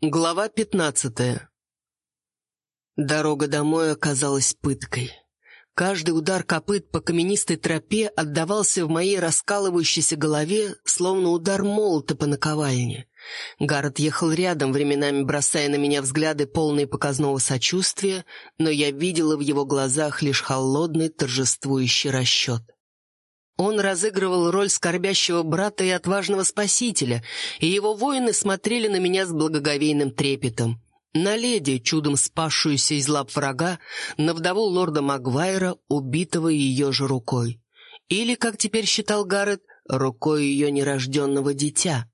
Глава пятнадцатая. Дорога домой оказалась пыткой. Каждый удар копыт по каменистой тропе отдавался в моей раскалывающейся голове, словно удар молота по наковальне. Гаррет ехал рядом, временами бросая на меня взгляды, полные показного сочувствия, но я видела в его глазах лишь холодный торжествующий расчет. Он разыгрывал роль скорбящего брата и отважного спасителя, и его воины смотрели на меня с благоговейным трепетом. На леди, чудом спасшуюся из лап врага, на вдову лорда Магуайра, убитого ее же рукой. Или, как теперь считал Гаррет, рукой ее нерожденного дитя.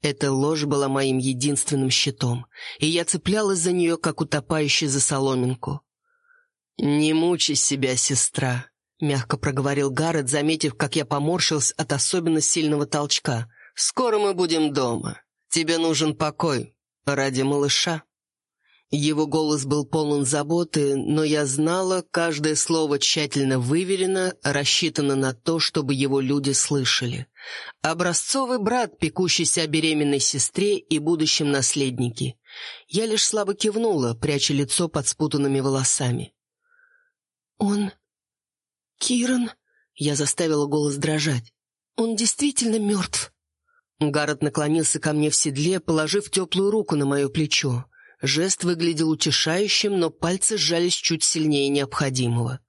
Эта ложь была моим единственным щитом, и я цеплялась за нее, как утопающий за соломинку. «Не мучай себя, сестра», — мягко проговорил Гаррет, заметив, как я поморщился от особенно сильного толчка. «Скоро мы будем дома. Тебе нужен покой. Ради малыша». Его голос был полон заботы, но я знала, каждое слово тщательно выверено, рассчитано на то, чтобы его люди слышали. Образцовый брат, пекущийся о беременной сестре и будущем наследнике. Я лишь слабо кивнула, пряча лицо под спутанными волосами. «Он «Киран...» — я заставила голос дрожать. «Он действительно мертв?» Гаррет наклонился ко мне в седле, положив теплую руку на мое плечо. Жест выглядел утешающим, но пальцы сжались чуть сильнее необходимого.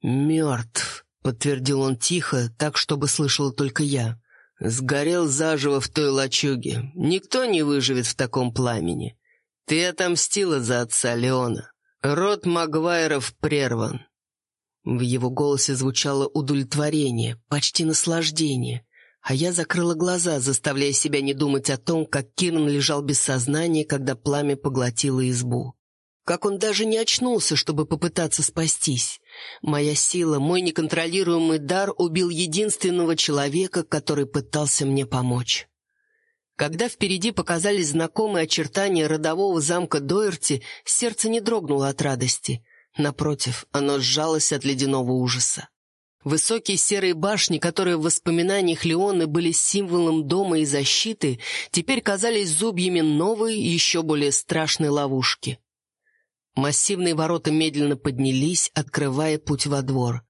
«Мертв», — подтвердил он тихо, так, чтобы слышала только я. «Сгорел заживо в той лачуге. Никто не выживет в таком пламени. Ты отомстила за отца Леона. Род Магуайров прерван. В его голосе звучало удовлетворение, почти наслаждение. А я закрыла глаза, заставляя себя не думать о том, как Киран лежал без сознания, когда пламя поглотило избу. Как он даже не очнулся, чтобы попытаться спастись. Моя сила, мой неконтролируемый дар убил единственного человека, который пытался мне помочь. Когда впереди показались знакомые очертания родового замка Дойерти, сердце не дрогнуло от радости. Напротив, оно сжалось от ледяного ужаса. Высокие серые башни, которые в воспоминаниях Леоны были символом дома и защиты, теперь казались зубьями новой, еще более страшной ловушки. Массивные ворота медленно поднялись, открывая путь во двор.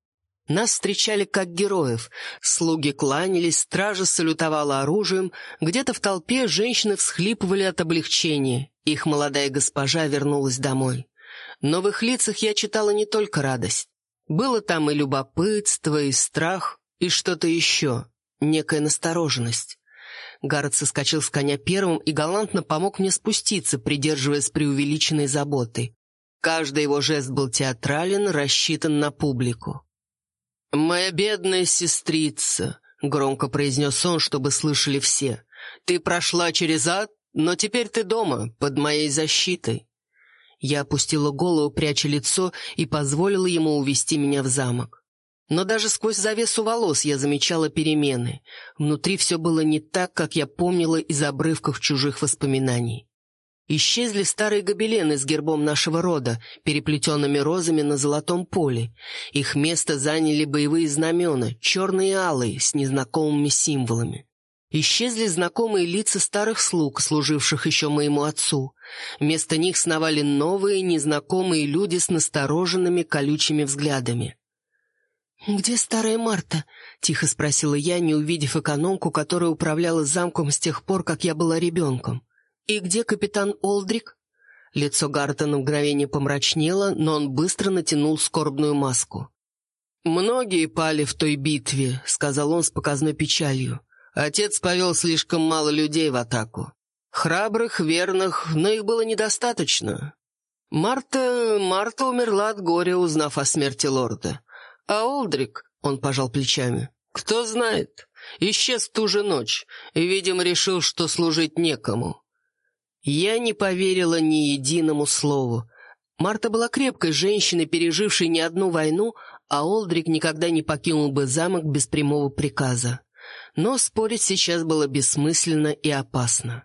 Нас встречали как героев. Слуги кланялись, стража салютовала оружием. Где-то в толпе женщины всхлипывали от облегчения. Их молодая госпожа вернулась домой. Но в их лицах я читала не только радость. Было там и любопытство, и страх, и что-то еще, некая настороженность. Гаррет соскочил с коня первым и галантно помог мне спуститься, придерживаясь преувеличенной заботой. Каждый его жест был театрален, рассчитан на публику. «Моя бедная сестрица», — громко произнес он, чтобы слышали все, — «ты прошла через ад, но теперь ты дома, под моей защитой. Я опустила голову, пряча лицо, и позволила ему увести меня в замок. Но даже сквозь завесу волос я замечала перемены. Внутри все было не так, как я помнила из обрывков чужих воспоминаний. Исчезли старые гобелены с гербом нашего рода, переплетенными розами на золотом поле. Их место заняли боевые знамена, черные и алые, с незнакомыми символами. Исчезли знакомые лица старых слуг, служивших еще моему отцу. Вместо них сновали новые, незнакомые люди с настороженными, колючими взглядами. «Где старая Марта?» — тихо спросила я, не увидев экономку, которая управляла замком с тех пор, как я была ребенком. «И где капитан Олдрик?» Лицо Гарта на мгновение помрачнело, но он быстро натянул скорбную маску. «Многие пали в той битве», — сказал он с показной печалью. Отец повел слишком мало людей в атаку. Храбрых, верных, но их было недостаточно. Марта... Марта умерла от горя, узнав о смерти лорда. А Олдрик, он пожал плечами, кто знает, исчез ту же ночь и, видимо, решил, что служить некому. Я не поверила ни единому слову. Марта была крепкой женщиной, пережившей не одну войну, а Олдрик никогда не покинул бы замок без прямого приказа но спорить сейчас было бессмысленно и опасно.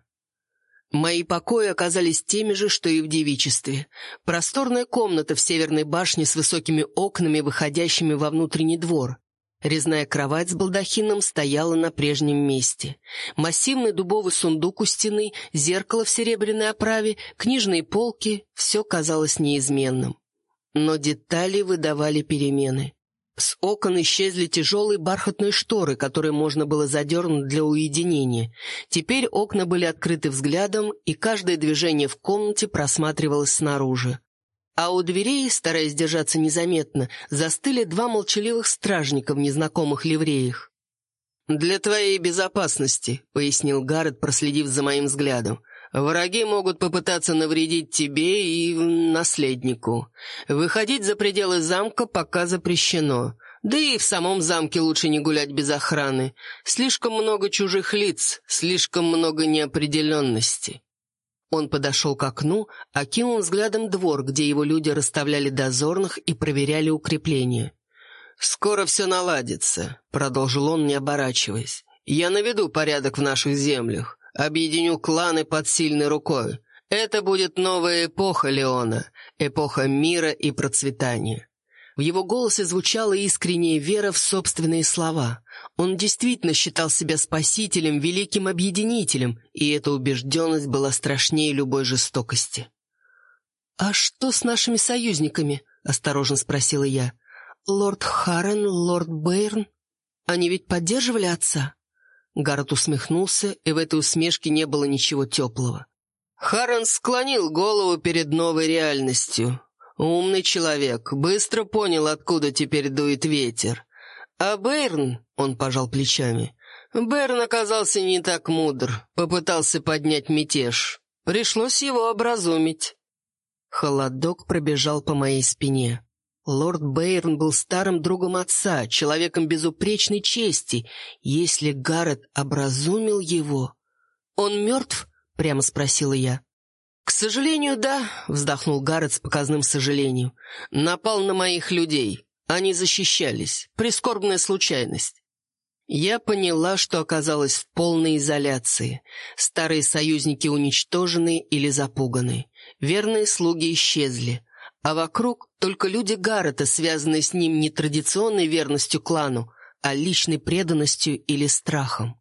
Мои покои оказались теми же, что и в девичестве. Просторная комната в северной башне с высокими окнами, выходящими во внутренний двор. Резная кровать с балдахином стояла на прежнем месте. Массивный дубовый сундук у стены, зеркало в серебряной оправе, книжные полки — все казалось неизменным. Но детали выдавали перемены. С окон исчезли тяжелые бархатные шторы, которые можно было задернуть для уединения. Теперь окна были открыты взглядом, и каждое движение в комнате просматривалось снаружи. А у дверей, стараясь держаться незаметно, застыли два молчаливых стражника в незнакомых ливреях. «Для твоей безопасности», — пояснил Гаррет, проследив за моим взглядом. Враги могут попытаться навредить тебе и наследнику. Выходить за пределы замка пока запрещено. Да и в самом замке лучше не гулять без охраны. Слишком много чужих лиц, слишком много неопределенности. Он подошел к окну, окинул взглядом двор, где его люди расставляли дозорных и проверяли укрепления. «Скоро все наладится», — продолжил он, не оборачиваясь. «Я наведу порядок в наших землях. Объединю кланы под сильной рукой. Это будет новая эпоха Леона, эпоха мира и процветания. В его голосе звучала искренняя вера в собственные слова. Он действительно считал себя спасителем, великим объединителем, и эта убежденность была страшнее любой жестокости. «А что с нашими союзниками?» — осторожно спросила я. «Лорд Харрен, лорд Бэйрн? Они ведь поддерживали отца?» Гаррет усмехнулся, и в этой усмешке не было ничего теплого. Харрен склонил голову перед новой реальностью. Умный человек, быстро понял, откуда теперь дует ветер. А Бэйрн, он пожал плечами, Бэйрн оказался не так мудр, попытался поднять мятеж. Пришлось его образумить. Холодок пробежал по моей спине. Лорд Бейрон был старым другом отца, человеком безупречной чести. Если Гаррет образумил его... «Он мертв?» — прямо спросила я. «К сожалению, да», — вздохнул Гаррет с показным сожалением. «Напал на моих людей. Они защищались. Прискорбная случайность». Я поняла, что оказалась в полной изоляции. Старые союзники уничтожены или запуганы. Верные слуги исчезли а вокруг только люди Гаррета, связанные с ним не традиционной верностью клану, а личной преданностью или страхом.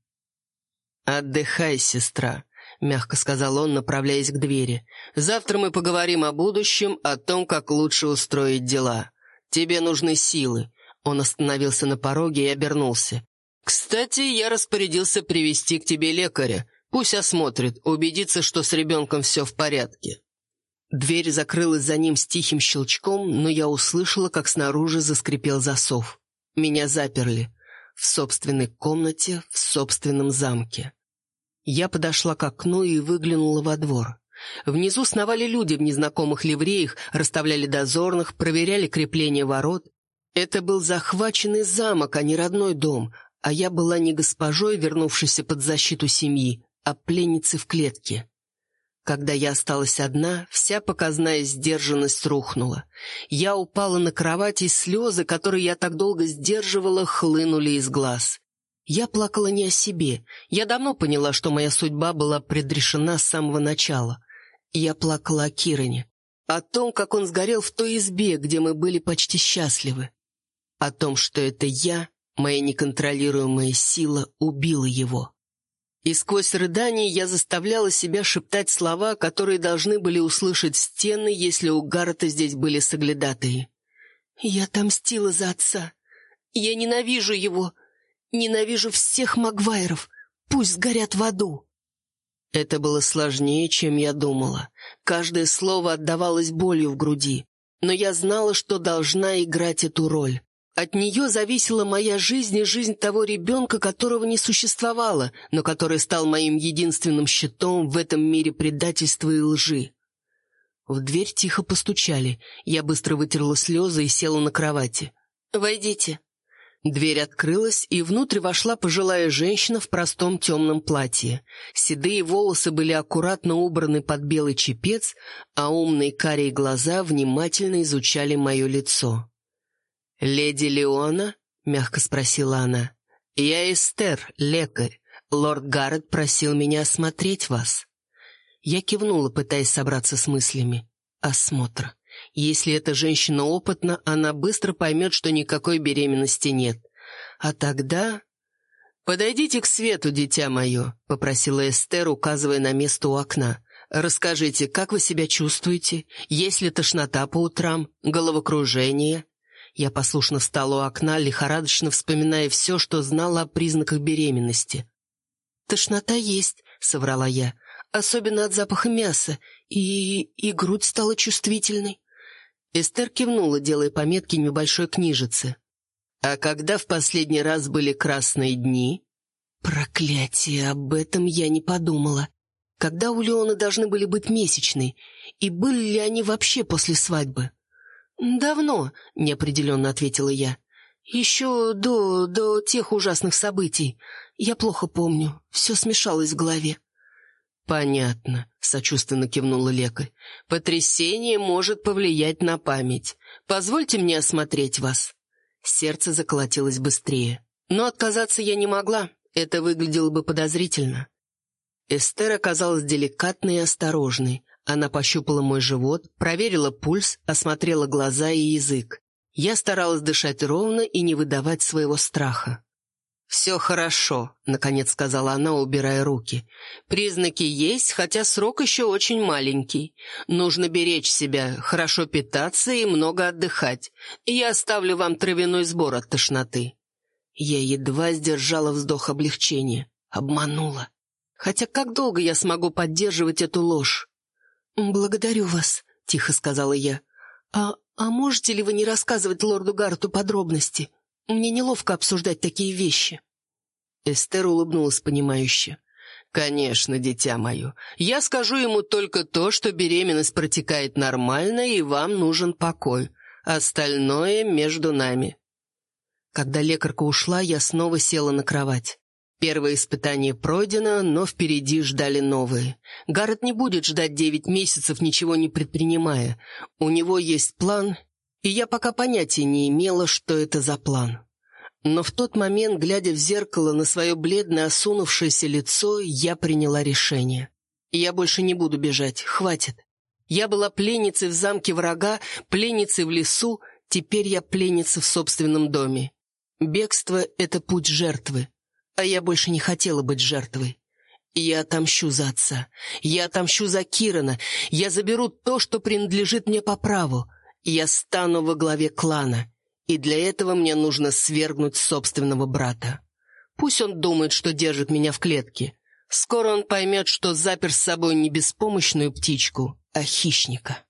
«Отдыхай, сестра», — мягко сказал он, направляясь к двери. «Завтра мы поговорим о будущем, о том, как лучше устроить дела. Тебе нужны силы». Он остановился на пороге и обернулся. «Кстати, я распорядился привести к тебе лекаря. Пусть осмотрит, убедится, что с ребенком все в порядке». Дверь закрылась за ним с тихим щелчком, но я услышала, как снаружи заскрипел засов. Меня заперли. В собственной комнате, в собственном замке. Я подошла к окну и выглянула во двор. Внизу сновали люди в незнакомых ливреях, расставляли дозорных, проверяли крепление ворот. Это был захваченный замок, а не родной дом, а я была не госпожой, вернувшейся под защиту семьи, а пленницей в клетке. Когда я осталась одна, вся показная сдержанность рухнула. Я упала на кровать, и слезы, которые я так долго сдерживала, хлынули из глаз. Я плакала не о себе. Я давно поняла, что моя судьба была предрешена с самого начала. Я плакала о Кироне. О том, как он сгорел в той избе, где мы были почти счастливы. О том, что это я, моя неконтролируемая сила, убила его. И сквозь рыдания я заставляла себя шептать слова, которые должны были услышать стены, если у Гаррета здесь были соглядатые. «Я отомстила за отца. Я ненавижу его. Ненавижу всех Магвайров. Пусть сгорят в аду». Это было сложнее, чем я думала. Каждое слово отдавалось болью в груди. Но я знала, что должна играть эту роль. От нее зависела моя жизнь и жизнь того ребенка, которого не существовало, но который стал моим единственным щитом в этом мире предательства и лжи. В дверь тихо постучали. Я быстро вытерла слезы и села на кровати. «Войдите». Дверь открылась, и внутрь вошла пожилая женщина в простом темном платье. Седые волосы были аккуратно убраны под белый чепец, а умные карие глаза внимательно изучали мое лицо. «Леди Леона?» — мягко спросила она. «Я Эстер, лекарь. Лорд Гаррет просил меня осмотреть вас». Я кивнула, пытаясь собраться с мыслями. Осмотр. Если эта женщина опытна, она быстро поймет, что никакой беременности нет. А тогда... «Подойдите к свету, дитя мое», — попросила Эстер, указывая на место у окна. «Расскажите, как вы себя чувствуете? Есть ли тошнота по утрам? Головокружение?» Я послушно встала у окна, лихорадочно вспоминая все, что знала о признаках беременности. «Тошнота есть», — соврала я, — «особенно от запаха мяса, и... и грудь стала чувствительной». Эстер кивнула, делая пометки небольшой книжицы. «А когда в последний раз были красные дни?» «Проклятие, об этом я не подумала. Когда у Леона должны были быть месячные? И были ли они вообще после свадьбы?» «Давно», — неопределенно ответила я. «Еще до... до тех ужасных событий. Я плохо помню. Все смешалось в голове». «Понятно», — сочувственно кивнула лекарь. «Потрясение может повлиять на память. Позвольте мне осмотреть вас». Сердце заколотилось быстрее. Но отказаться я не могла. Это выглядело бы подозрительно. Эстер оказалась деликатной и осторожной. Она пощупала мой живот, проверила пульс, осмотрела глаза и язык. Я старалась дышать ровно и не выдавать своего страха. «Все хорошо», — наконец сказала она, убирая руки. «Признаки есть, хотя срок еще очень маленький. Нужно беречь себя, хорошо питаться и много отдыхать. Я оставлю вам травяной сбор от тошноты». Я едва сдержала вздох облегчения. Обманула. Хотя как долго я смогу поддерживать эту ложь? «Благодарю вас», — тихо сказала я. «А, а можете ли вы не рассказывать лорду Гарту подробности? Мне неловко обсуждать такие вещи». Эстер улыбнулась понимающе. «Конечно, дитя мое. Я скажу ему только то, что беременность протекает нормально, и вам нужен покой. Остальное между нами». Когда лекарка ушла, я снова села на кровать. Первое испытание пройдено, но впереди ждали новые. Гаррет не будет ждать девять месяцев, ничего не предпринимая. У него есть план, и я пока понятия не имела, что это за план. Но в тот момент, глядя в зеркало на свое бледное осунувшееся лицо, я приняла решение. Я больше не буду бежать, хватит. Я была пленницей в замке врага, пленницей в лесу, теперь я пленница в собственном доме. Бегство — это путь жертвы. А я больше не хотела быть жертвой. Я отомщу за отца. Я отомщу за Кирана. Я заберу то, что принадлежит мне по праву. Я стану во главе клана. И для этого мне нужно свергнуть собственного брата. Пусть он думает, что держит меня в клетке. Скоро он поймет, что запер с собой не беспомощную птичку, а хищника.